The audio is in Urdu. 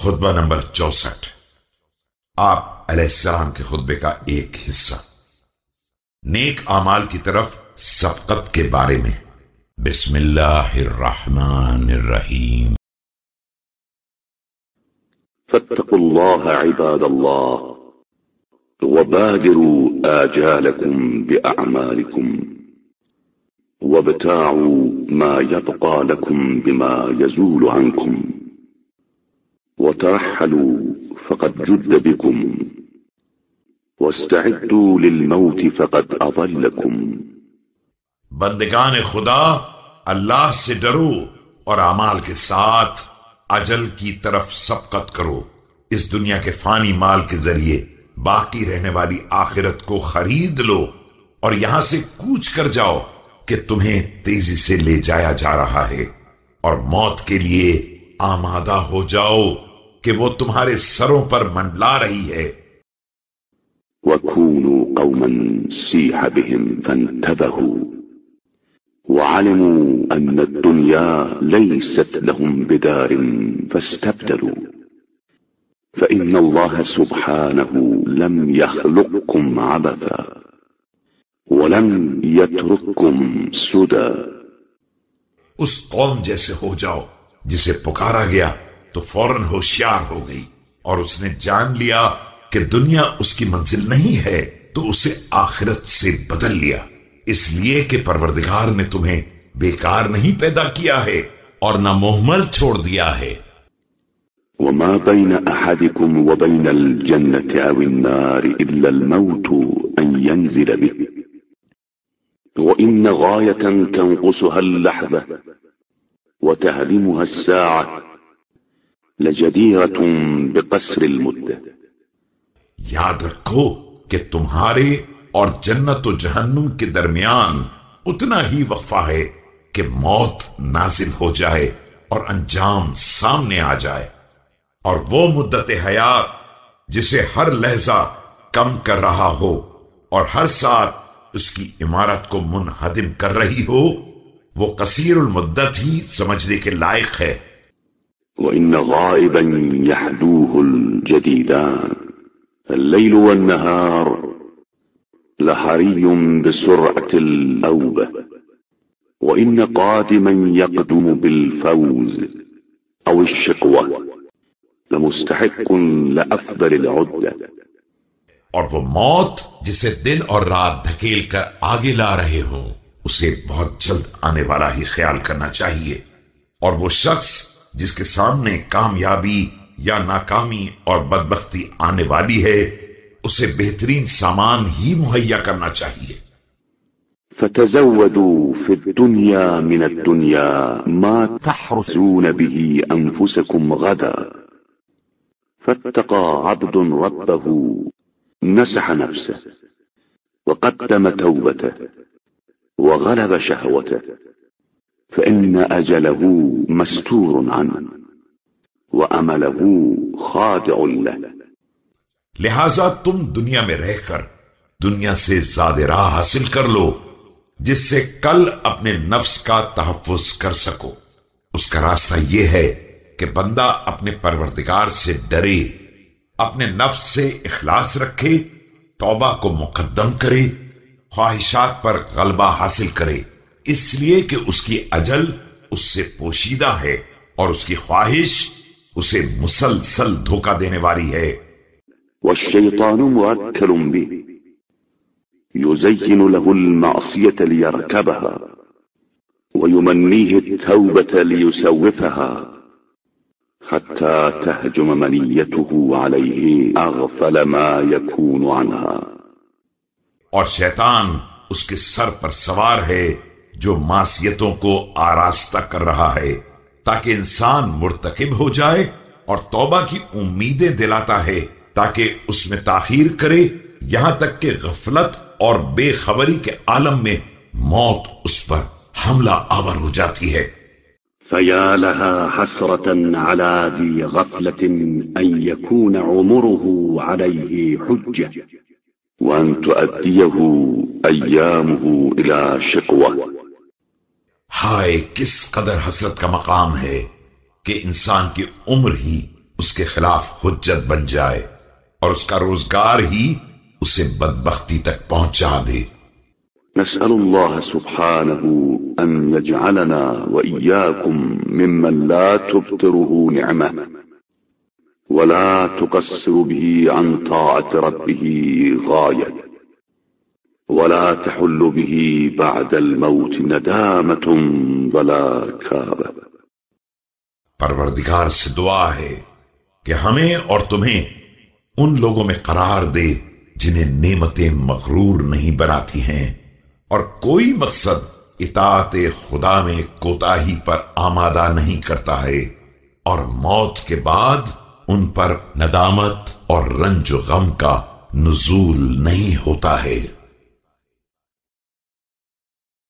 خطبہ نمبر چوسٹھ۔ آپ علیہ السلام کے خطبے کا ایک حصہ۔ نیک اعمال کی طرف سبقت کے بارے میں۔ بسم اللہ الرحمن الرحیم۔ فاتقوا الله عباد الله وبادروا آجالكم بأعمالكم وابتاعوا ما يبقى لكم بما يزول عنكم وترحلوا فقد جد بكم. واستعدوا للموت فقد أضلكم. بندگان خدا، اللہ سے ڈرو اور اعمال کے ساتھ اجل کی طرف سبقت کرو۔ اس دنیا کے فانی مال کے ذریعے باقی رہنے والی آخرت کو خرید لو اور یہاں سے کوچ کر جاؤ کہ تمہیں تیزی سے لے جایا جا رہا ہے اور موت کے لیے آمادہ ہو جاؤ۔ کہ وہ تمہارے سروں پر منڈلا رہی ہے۔ وكونوا قوما سيح بهم فانتبهوا۔ وعلموا أن الدنيا ليست لهم بدار فاستبدلوا۔ فإن الله سبحانه لم يخلقكم عبثا ولم يترككم سدى۔ اس قوم جیسے ہو جاؤ جسے پکارا گیا۔ تو فوراً ہوشیار ہو گئی اور اس نے جان لیا کہ دنیا اس کی منزل نہیں ہے، تو اسے آخرت سے بدل لیا۔ اس لیے کہ پروردگار نے تمہیں بیکار نہیں پیدا کیا ہے اور نہ محمل چھوڑ دیا ہے۔ وما بين أحدكم وبين الجنة أو النار إلا الموت أن ينزل به. وإن غاية تنقصها اللحظة وتهدمها الساعة لجديرة بقصر المدة یاد رکھو کہ تمہارے اور جنت و جہنم کے درمیان اتنا ہی وقفہ ہے کہ موت نازل ہو جائے اور انجام سامنے آ جائے اور وہ مدت حیات جسے ہر لہجہ کم کر رہا ہو اور ہر ساتھ اس کی عمارت کو منہدم کر رہی ہو، وہ کثیر المدت ہی سمجھنے کے لائق ہے۔ وإن غائبا يحدوه الجديدان. الليل والنهار لحري بسرعة الأوبة. وإن قادما يقدم بالفوز أو الشقوة لمستحق لأفضل العدة. اور وہ موت جسے دن اور رات دھکیل کر آگے لا رہے ہوں، اسے بہت جلد آنے والا ہی خیال کرنا چاہیے۔ اور وہ شخص جس کے سامنے کامیابی یا ناکامی اور بدبختی آنے والی ہے، اسے بہترین سامان ہی مہیا کرنا چاہیے۔ فتزودوا في الدنيا من الدنيا ما تحرسون به أنفسكم غدا فاتقى عبد ربه نسح نفسه وقدم توبته وغلب شهوته فإن أجله مستور عنه وأمله خادع له. لہذا تم دنیا میں رہ کر دنیا سے زیادہ راہ حاصل کر لو، جس سے کل اپنے نفس کا تحفظ کر سکو۔ اس کا راستہ یہ ہے کہ بندہ اپنے پروردگار سے ڈرے، اپنے نفس سے اخلاص رکھے، توبہ کو مقدم کرے، خواہشات پر غلبہ حاصل کرے۔ اس لیے کہ اس کی اجل اس سے پوشیدہ ہے اور اس کی خواہش اسے مسلسل دھوکہ دینے والی ہے۔ والشيطان موكل به يزين له المعصية ليركبها ويمنيه التوبة ليسوفها حتى تهجم منيته عليه أغفل ما يكون عنها اور شیطان اس کے سر پر سوار ہے۔ جو معصیتوں کو آراستہ کر رہا ہے، تاکہ انسان مرتکب ہو جائے اور توبہ کی امیدیں دلاتا ہے، تاکہ اس میں تاخیر کرے، یہاں تک کہ غفلت اور بے خبری کے عالم میں موت اس پر حملہ آور ہو جاتی ہے۔ فيا لها حسرة على ذي غفلة أن يكون عمره عليه حجة وأن تؤديه أيامه إلى شقوة ہائے، کس قدر حسرت کا مقام ہے کہ انسان کی عمر ہی اس کے خلاف حجت بن جائے اور اس کا روزگار ہی اسے بدبختی تک پہنچا دے۔ نسأل الله سبحانه أن يجعلنا وإياكم ممن لا تبتره نعمة ولا تقصر به عن طاعة ربه غاية. ولا تحل به بعد الموت ندامة ولا كابة پروردگار سے دعا ہے کہ ہمیں اور تمہیں ان لوگوں میں قرار دے جنہیں نعمتیں مغرور نہیں بناتی ہیں اور کوئی مقصد اطاعت خدا میں کوتاہی پر آمادہ نہیں کرتا ہے اور موت کے بعد ان پر ندامت اور رنج و غم کا نزول نہیں ہوتا ہے۔